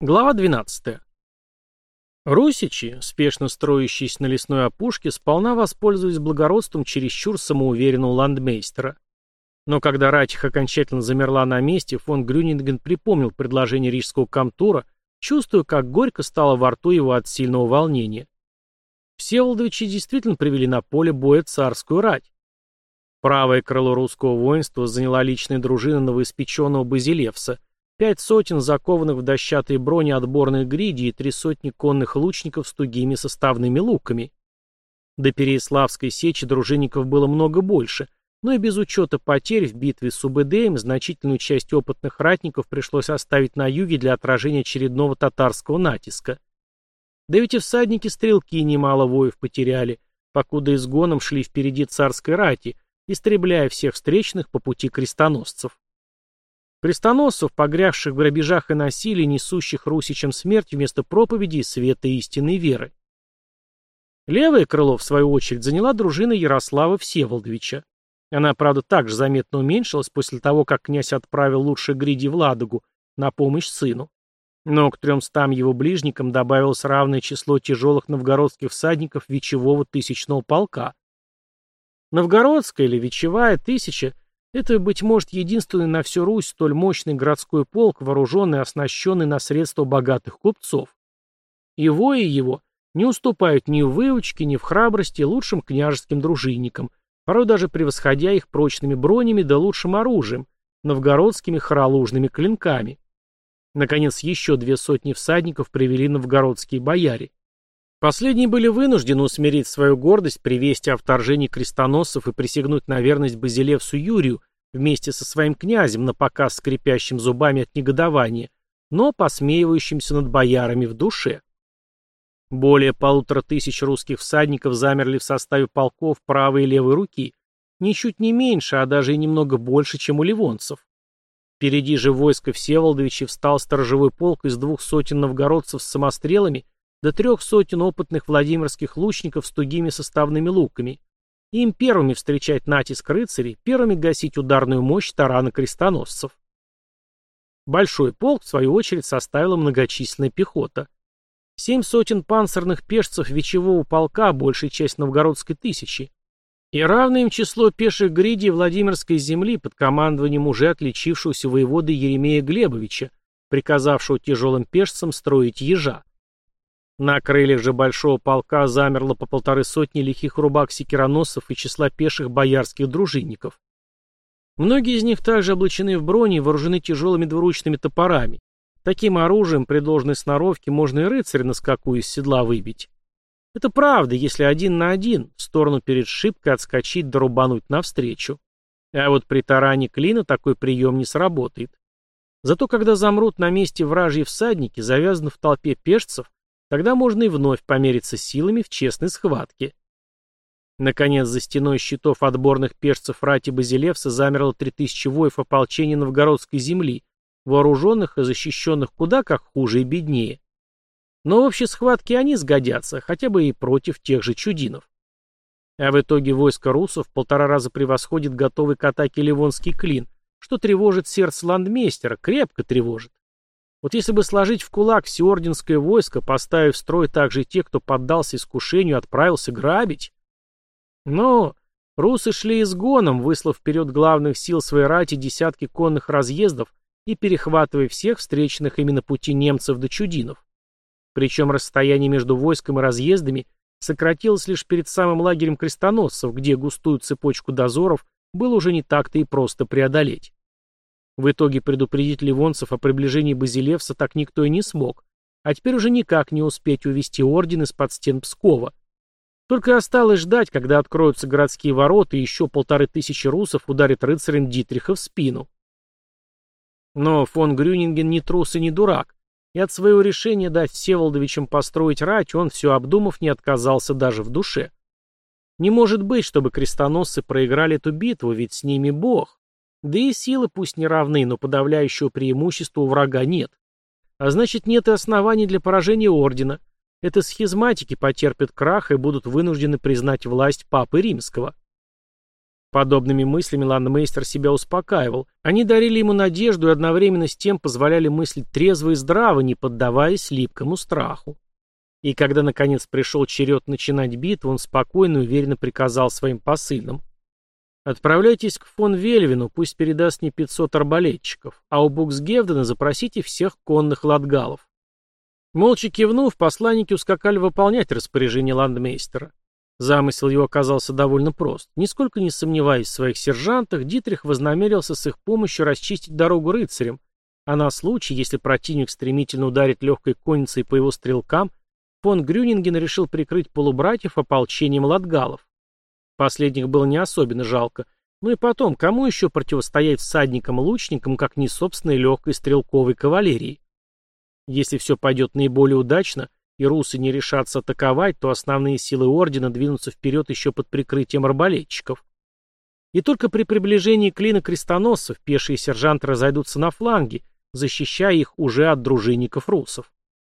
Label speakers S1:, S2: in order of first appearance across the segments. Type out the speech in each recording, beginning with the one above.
S1: Глава 12. Русичи, спешно строящиеся на лесной опушке, сполна воспользовались благородством чересчур самоуверенного ландмейстера. Но когда Ратих окончательно замерла на месте, фон Грюнинген припомнил предложение рижского комтура, чувствуя, как горько стало во рту его от сильного волнения. Всеволодовичи действительно привели на поле боя царскую рать. Правое крыло русского воинства заняла личная дружина новоиспеченного Базилевса – Пять сотен закованных в дощатые брони отборных гриди и три сотни конных лучников с тугими составными луками. До Переяславской сечи дружинников было много больше, но и без учета потерь в битве с УБДМ значительную часть опытных ратников пришлось оставить на юге для отражения очередного татарского натиска. Да ведь и всадники-стрелки немало воев потеряли, покуда изгоном шли впереди царской рати, истребляя всех встречных по пути крестоносцев. Крестоносцев, погрязших в грабежах и насилии, несущих русичам смерть вместо проповеди света истинной веры. Левое крыло, в свою очередь, заняла дружина Ярослава Всеволодовича. Она, правда, также заметно уменьшилась после того, как князь отправил лучших гриди в Ладогу на помощь сыну. Но к трёмстам его ближникам добавилось равное число тяжелых новгородских всадников Вечевого тысячного полка. Новгородская или Вечевая тысяча – это, быть может, единственный на всю Русь столь мощный городской полк, вооруженный и оснащенный на средства богатых купцов. И вои его не уступают ни в выучке, ни в храбрости лучшим княжеским дружинникам, порой даже превосходя их прочными бронями да лучшим оружием, новгородскими хоролужными клинками. Наконец, еще две сотни всадников привели новгородские бояре. Последние были вынуждены усмирить свою гордость при вести о вторжении крестоносцев и присягнуть на верность Базилевсу Юрию вместе со своим князем, на показ скрипящим зубами от негодования, но посмеивающимся над боярами в душе. Более полутора тысяч русских всадников замерли в составе полков правой и левой руки, ничуть не меньше, а даже и немного больше, чем у ливонцев. Впереди же войско Всеволодовича встал сторожевой полк из двух сотен новгородцев с самострелами до трех сотен опытных владимирских лучников с тугими составными луками. Им первыми встречать натиск рыцарей, первыми гасить ударную мощь тарана крестоносцев. Большой полк, в свою очередь, составила многочисленная пехота. Семь сотен панцирных пешцев вечевого полка, большая часть новгородской тысячи. И равное им число пеших гридей Владимирской земли под командованием уже отличившегося воеводы Еремея Глебовича, приказавшего тяжелым пешцам строить ежа. На крыльях же большого полка замерло по полторы сотни лихих рубак-секироносцев и числа пеших боярских дружинников. Многие из них также облачены в брони и вооружены тяжелыми двуручными топорами. Таким оружием при должной сноровке можно и рыцаря на скаку из седла выбить. Это правда, если один на один, в сторону перед шибкой отскочить да навстречу. А вот при таране клина такой прием не сработает. Зато когда замрут на месте вражьи всадники, завязаны в толпе пешцев, Тогда можно и вновь помериться силами в честной схватке. Наконец, за стеной щитов отборных пешцев рати Базилевса замерло 3000 воев ополчения новгородской земли, вооруженных и защищенных куда как хуже и беднее. Но в общей схватке они сгодятся, хотя бы и против тех же чудинов. А в итоге войско русов полтора раза превосходит готовый к атаке Ливонский клин, что тревожит сердце ландмейстера, крепко тревожит. Вот если бы сложить в кулак всеорденское войско, поставив в строй также те, кто поддался искушению и отправился грабить. Но русы шли изгоном, выслав вперед главных сил своей рати десятки конных разъездов и перехватывая всех встреченных именно пути немцев до чудинов. Причем расстояние между войском и разъездами сократилось лишь перед самым лагерем крестоносцев, где густую цепочку дозоров было уже не так-то и просто преодолеть. В итоге предупредить ливонцев о приближении Базилевса так никто и не смог, а теперь уже никак не успеть увести орден из-под стен Пскова. Только осталось ждать, когда откроются городские ворота и еще полторы тысячи русов ударит рыцарем Дитриха в спину. Но фон Грюнинген не трус и не дурак, и от своего решения дать Всеволодовичам построить рать он, все обдумав, не отказался даже в душе. Не может быть, чтобы крестоносцы проиграли эту битву, ведь с ними Бог. Да и силы пусть не равны, но подавляющего преимущества у врага нет. А значит, нет и оснований для поражения ордена. Это схизматики потерпят крах и будут вынуждены признать власть Папы Римского. Подобными мыслями ландмейстер себя успокаивал. Они дарили ему надежду и одновременно с тем позволяли мыслить трезво и здраво, не поддаваясь липкому страху. И когда, наконец, пришел черед начинать битву, он спокойно и уверенно приказал своим посыльным. «Отправляйтесь к фон Вельвину, пусть передаст мне 500 арбалетчиков, а у Буксгевдена запросите всех конных латгалов». Молча кивнув, посланники ускакали выполнять распоряжение ландмейстера. Замысел его оказался довольно прост. Нисколько не сомневаясь в своих сержантах, Дитрих вознамерился с их помощью расчистить дорогу рыцарям, а на случай, если противник стремительно ударит легкой конницей по его стрелкам, фон Грюнинген решил прикрыть полубратьев ополчением латгалов. Последних было не особенно жалко, ну и потом, кому еще противостоять всадникам-лучникам, как не собственной легкой стрелковой кавалерии? Если все пойдет наиболее удачно, и русы не решатся атаковать, то основные силы ордена двинутся вперед еще под прикрытием арбалетчиков. И только при приближении клина крестоносцев пешие сержанты разойдутся на фланге, защищая их уже от дружинников русов.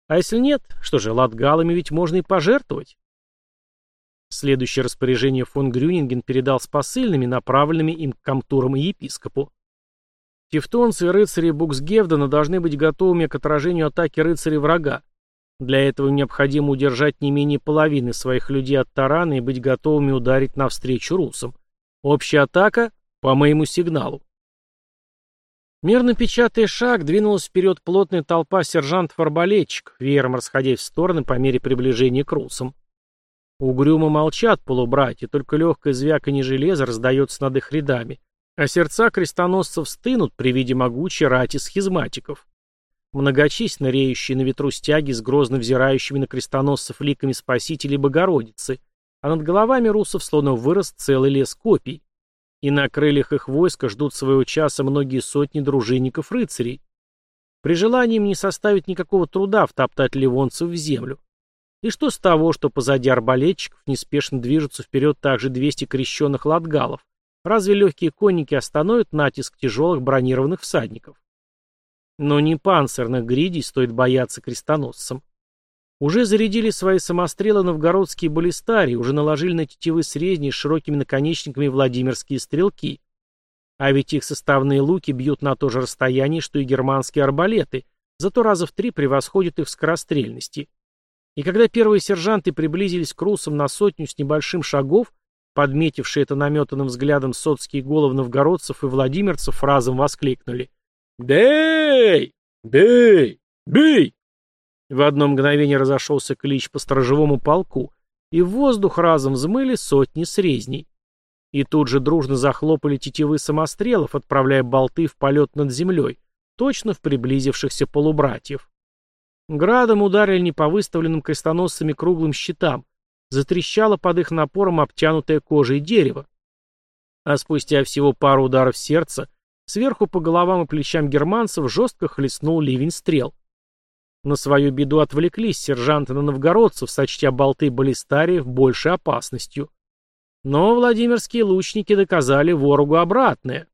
S1: А если нет, что же, латгалами ведь можно и пожертвовать. Следующее распоряжение фон Грюнинген передал с посыльными, направленными им к комтурам и епископу. Тевтонцы и рыцари Буксгевдена должны быть готовыми к отражению атаки рыцарей врага, для этого необходимо удержать не менее половины своих людей от тарана и быть готовыми ударить навстречу русам. Общая атака по моему сигналу. Мерно печатая шаг, двинулась вперед плотная толпа сержантов-арбалетчиков, веером расходясь в стороны по мере приближения к русам. Угрюмо молчат полубратья, только легкое звяканье железа раздается над их рядами, а сердца крестоносцев стынут при виде могучей рати схизматиков. Многочисленно реющие на ветру стяги с грозно взирающими на крестоносцев ликами Спасителей Богородицы, а над головами русов словно вырос целый лес копий. И на крыльях их войска ждут своего часа многие сотни дружинников-рыцарей. При желании им не составит никакого труда втоптать ливонцев в землю. И что с того, что позади арбалетчиков неспешно движутся вперед также 200 крещенных латгалов? Разве легкие конники остановят натиск тяжелых бронированных всадников? Но не панцирных гридей стоит бояться крестоносцам. Уже зарядили свои самострелы новгородские баллистарии, уже наложили на тетивы средние с широкими наконечниками владимирские стрелки. А ведь их составные луки бьют на то же расстояние, что и германские арбалеты, зато раза в три превосходят их в скорострельности. И когда первые сержанты приблизились к русам на сотню с небольшим шагов, подметившие это наметанным взглядом соцкие головы новгородцев и владимирцев разом воскликнули «Бей! Бей! Бей!» В одно мгновение разошелся клич по сторожевому полку, и в воздух разом взмыли сотни срезней. И тут же дружно захлопали тетивы самострелов, отправляя болты в полет над землей, точно в приблизившихся полубратьев. Градом ударили не по выставленным крестоносцами круглым щитам, затрещало под их напором обтянутое кожей дерево. А спустя всего пару ударов сердца Сверху по головам и плечам германцев жестко хлестнул ливень стрел. На свою беду отвлеклись сержанты на новгородцев, сочтя болты баллистариев большей опасностью. Но владимирские лучники доказали ворогу обратное.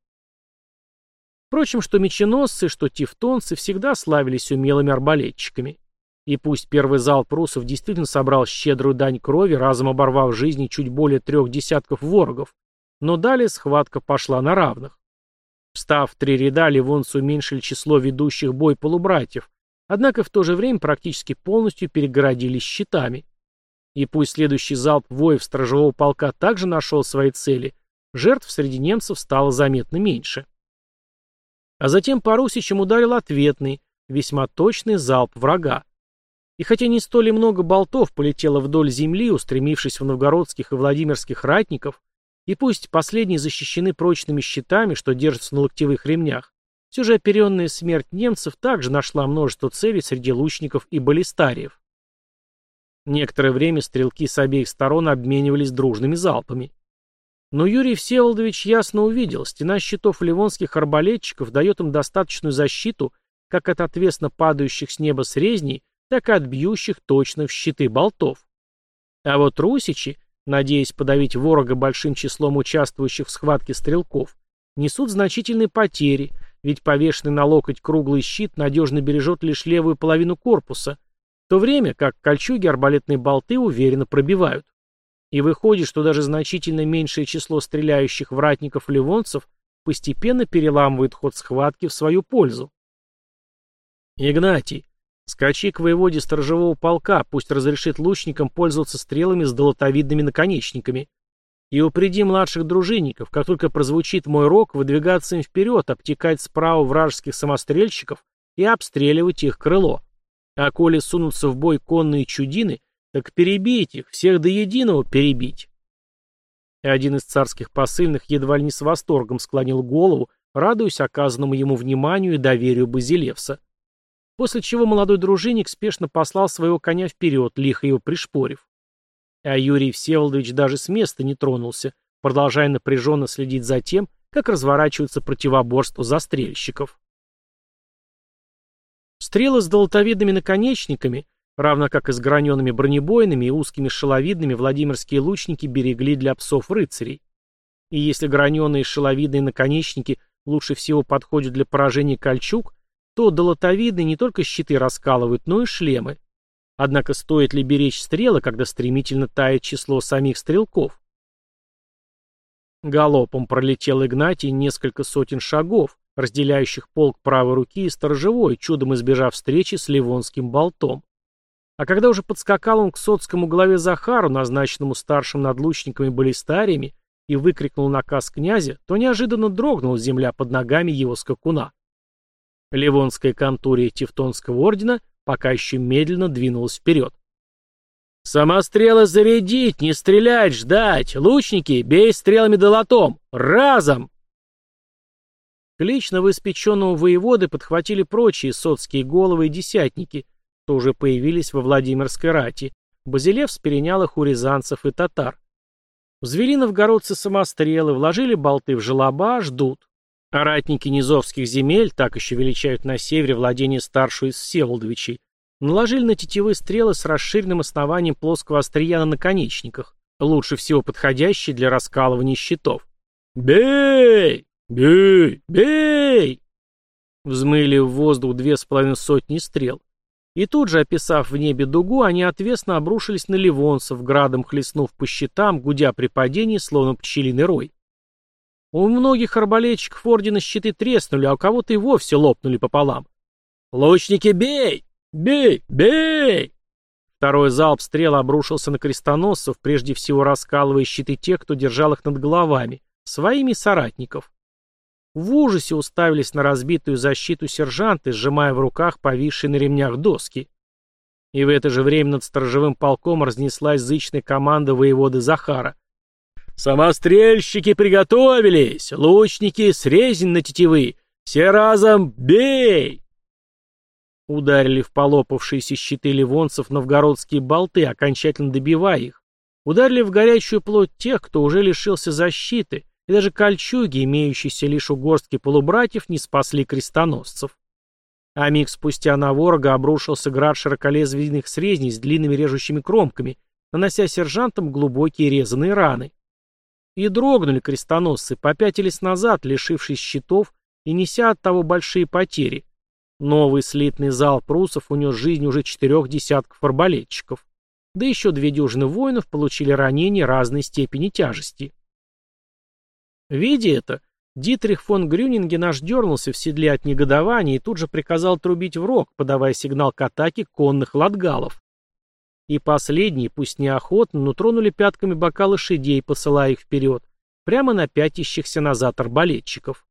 S1: Впрочем, что меченосцы, что тевтонцы всегда славились умелыми арбалетчиками. И пусть первый залп русов действительно собрал щедрую дань крови, разом оборвав жизни чуть более трех десятков ворогов, но далее схватка пошла на равных. Встав в три ряда, ливонцы уменьшили число ведущих бой полубратьев, однако в то же время практически полностью перегородились щитами. И пусть следующий залп воев стражевого полка также нашел свои цели, жертв среди немцев стало заметно меньше. А затем по русичам ударил ответный, весьма точный залп врага. И хотя не столь много болтов полетело вдоль земли, устремившись в новгородских и владимирских ратников, и пусть последние защищены прочными щитами, что держатся на локтевых ремнях, все же оперенная смерть немцев также нашла множество целей среди лучников и баллистариев. Некоторое время стрелки с обеих сторон обменивались дружными залпами. Но Юрий Всеволодович ясно увидел, стена щитов ливонских арбалетчиков дает им достаточную защиту как от отвесно падающих с неба срезней, так и от бьющих точно в щиты болтов. А вот русичи, надеясь подавить ворога большим числом участвующих в схватке стрелков, несут значительные потери, ведь повешенный на локоть круглый щит надежно бережет лишь левую половину корпуса, в то время как кольчуги арбалетные болты уверенно пробивают. И выходит, что даже значительно меньшее число стреляющих вратников-ливонцев постепенно переламывает ход схватки в свою пользу. Игнатий, скачи к воеводе сторожевого полка, пусть разрешит лучникам пользоваться стрелами с долотовидными наконечниками. И упреди младших дружинников, как только прозвучит мой рог, выдвигаться им вперед, обтекать справа вражеских самострельщиков и обстреливать их крыло. А коли сунутся в бой конные чудины, так перебить их, всех до единого перебить. И один из царских посыльных едва ли не с восторгом склонил голову, радуясь оказанному ему вниманию и доверию Базилевса. После чего молодой дружинник спешно послал своего коня вперед, лихо его пришпорив. А Юрий Всеволодович даже с места не тронулся, продолжая напряженно следить за тем, как разворачивается противоборство застрельщиков. Стрелы с долотовидными наконечниками, равно как и с гранеными бронебойными и узкими шеловидными, владимирские лучники берегли для псов-рыцарей. И если граненые шеловидные наконечники лучше всего подходят для поражения кольчуг, то долотовидные не только щиты раскалывают, но и шлемы. Однако стоит ли беречь стрелы, когда стремительно тает число самих стрелков? Галопом пролетел Игнатий несколько сотен шагов, разделяющих полк правой руки и сторожевой, чудом избежав встречи с Ливонским болтом. А когда уже подскакал он к соцкому главе Захару, назначенному старшим надлучниками баллистариями, и выкрикнул наказ князя, то неожиданно дрогнула земля под ногами его скакуна. Ливонская контурия Тевтонского ордена пока еще медленно двинулась вперед. «Самострелы зарядить, не стрелять, ждать! Лучники, бей стрелами долотом! Разом!» Клич новоиспеченного воеводы подхватили прочие соцкие головы и десятники, что уже появились во Владимирской рати. Базилевс перенял их у рязанцев и татар. Взвели новгородцы самострелы, вложили болты в желоба, ждут. А ратники низовских земель, так еще величают на севере владение старшего из Всеволодовичей, наложили на тетивы стрелы с расширенным основанием плоского острия на наконечниках, лучше всего подходящие для раскалывания щитов. «Бей!» «Бей! Бей!» Взмыли в воздух две с половиной сотни стрел. И тут же, описав в небе дугу, они отвесно обрушились на ливонцев, градом хлестнув по щитам, гудя при падении, словно пчелиный рой. У многих арбалетчиков ордена щиты треснули, а у кого-то и вовсе лопнули пополам. «Лучники, бей! Бей! Бей!» Второй залп стрел обрушился на крестоносцев, прежде всего раскалывая щиты тех, кто держал их над головами, своими соратников. В ужасе уставились на разбитую защиту сержанты, сжимая в руках повисшие на ремнях доски. И в это же время над сторожевым полком разнеслась зычная команда воеводы Захара. «Самострельщики приготовились! Лучники, срезень на тетивы! Все разом бей!» Ударили в полопавшиеся щиты ливонцев новгородские болты, окончательно добивая их. Ударили в горячую плоть тех, кто уже лишился защиты, и даже кольчуги, имеющиеся лишь у горстки полубратьев, не спасли крестоносцев. А миг спустя на ворога обрушился град широколезвийных срезней с длинными режущими кромками, нанося сержантам глубокие резаные раны. И дрогнули крестоносцы, попятились назад, лишившись щитов и неся от того большие потери. Новый слитный зал прусов унес жизнь уже четырех десятков арбалетчиков. Да еще две дюжины воинов получили ранения разной степени тяжести. Видя это, Дитрих фон Грюнинген аж дернулся в седле от негодования и тут же приказал трубить в рог, подавая сигнал к атаке конных латгалов. И последние, пусть неохотно, но тронули пятками бока лошадей, посылая их вперед, прямо на пятящихся назад арбалетчиков.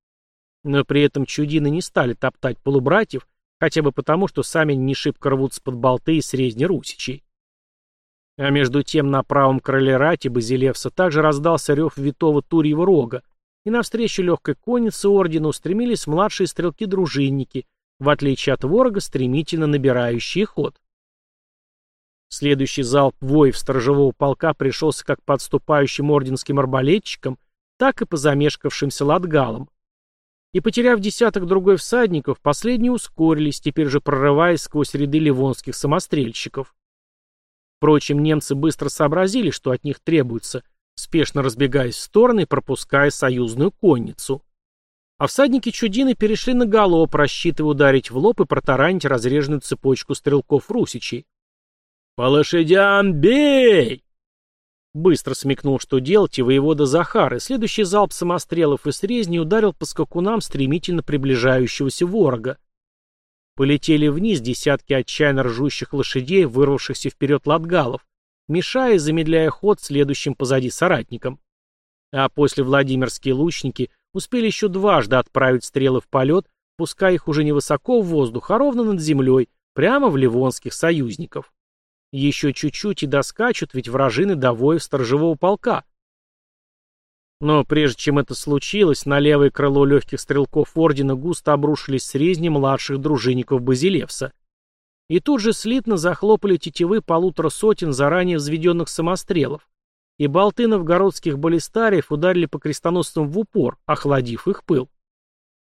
S1: Но при этом чудины не стали топтать полубратьев, хотя бы потому, что сами не шибко рвутся под болты и срезни русичей. А между тем на правом крыле рати Базилевса также раздался рев витого Турьего рога, и навстречу легкой коннице ордена устремились младшие стрелки-дружинники, в отличие от ворога, стремительно набирающие ход. Следующий залп воев сторожевого полка пришелся как подступающим орденским арбалетчикам, так и по замешкавшимся ладгалам. И потеряв десяток другой всадников, последние ускорились, теперь же прорываясь сквозь ряды ливонских самострельщиков. Впрочем, немцы быстро сообразили, что от них требуется, спешно разбегаясь в стороны пропуская союзную конницу. А всадники Чудины перешли на галоп, рассчитывая ударить в лоб и протаранить разреженную цепочку стрелков русичей. «По лошадям бей!» Быстро смекнул, что делать, и воевода Захар, и следующий залп самострелов и срезней ударил по скакунам стремительно приближающегося ворога. Полетели вниз десятки отчаянно ржущих лошадей, вырвавшихся вперед латгалов, мешая и замедляя ход следующим позади соратникам. А после Владимирские лучники успели еще дважды отправить стрелы в полет, пуская их уже не высоко в воздух, а ровно над землей, прямо в ливонских союзников. Еще чуть-чуть и доскачут, ведь вражины до воев сторожевого полка. Но прежде чем это случилось, на левое крыло легких стрелков ордена густо обрушились срезни младших дружинников Базилевса. И тут же слитно захлопали тетивы полутора сотен заранее взведенных самострелов, и болты новгородских баллистариев ударили по крестоносцам в упор, охладив их пыл.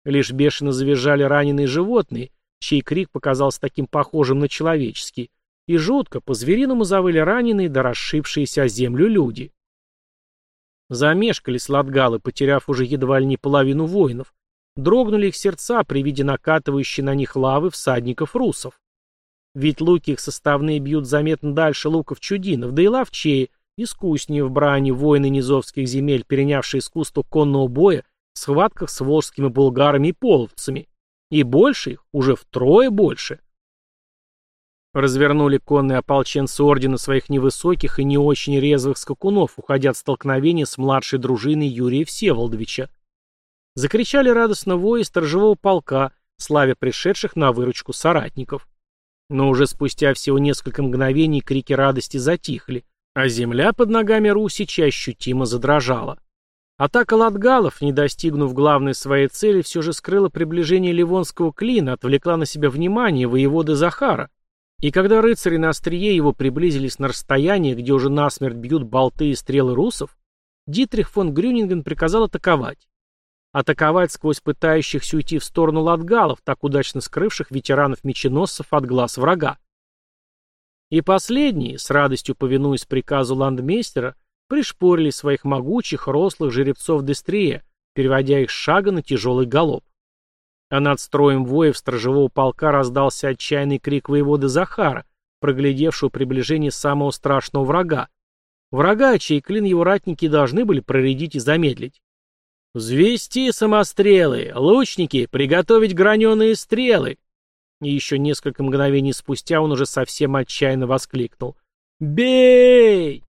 S1: Лишь бешено завизжали раненые животные, чей крик показался таким похожим на человеческий, и жутко по-звериному завыли раненые да расшибшиеся о землю люди. Замешкались латгалы, потеряв уже едва ли не половину воинов. Дрогнули их сердца при виде накатывающей на них лавы всадников русов. Ведь луки их составные бьют заметно дальше луков чудинов, да и ловчее, искуснее в брани воины низовских земель, перенявшие искусство конного боя в схватках с волжскими булгарами и половцами. И больше их, уже втрое больше. Развернули конные ополченцы ордена своих невысоких и не очень резвых скакунов, уходя от столкновения с младшей дружиной Юрия Всеволодовича. Закричали радостно вои сторожевого полка, славя пришедших на выручку соратников. Но уже спустя всего несколько мгновений крики радости затихли, а земля под ногами Русича ощутимо задрожала. Атака латгалов, не достигнув главной своей цели, все же скрыла приближение Ливонского клина, отвлекла на себя внимание воеводы Захара. И когда рыцари на острие его приблизились на расстояние, где уже насмерть бьют болты и стрелы русов, Дитрих фон Грюнинген приказал атаковать. Атаковать сквозь пытающихся уйти в сторону латгалов, так удачно скрывших ветеранов-меченосцев от глаз врага. И последние, с радостью повинуясь приказу ландмейстера, пришпорили своих могучих, рослых жеребцов Дестрия, переводя их с шага на тяжелый галоп. А над строем воев сторожевого полка раздался отчаянный крик воеводы Захара, проглядевшего приближение самого страшного врага. Врага, чей клин его ратники должны были проредить и замедлить. «Взвести самострелы! Лучники, приготовить граненые стрелы!» И еще несколько мгновений спустя он уже совсем отчаянно воскликнул. «Бей!»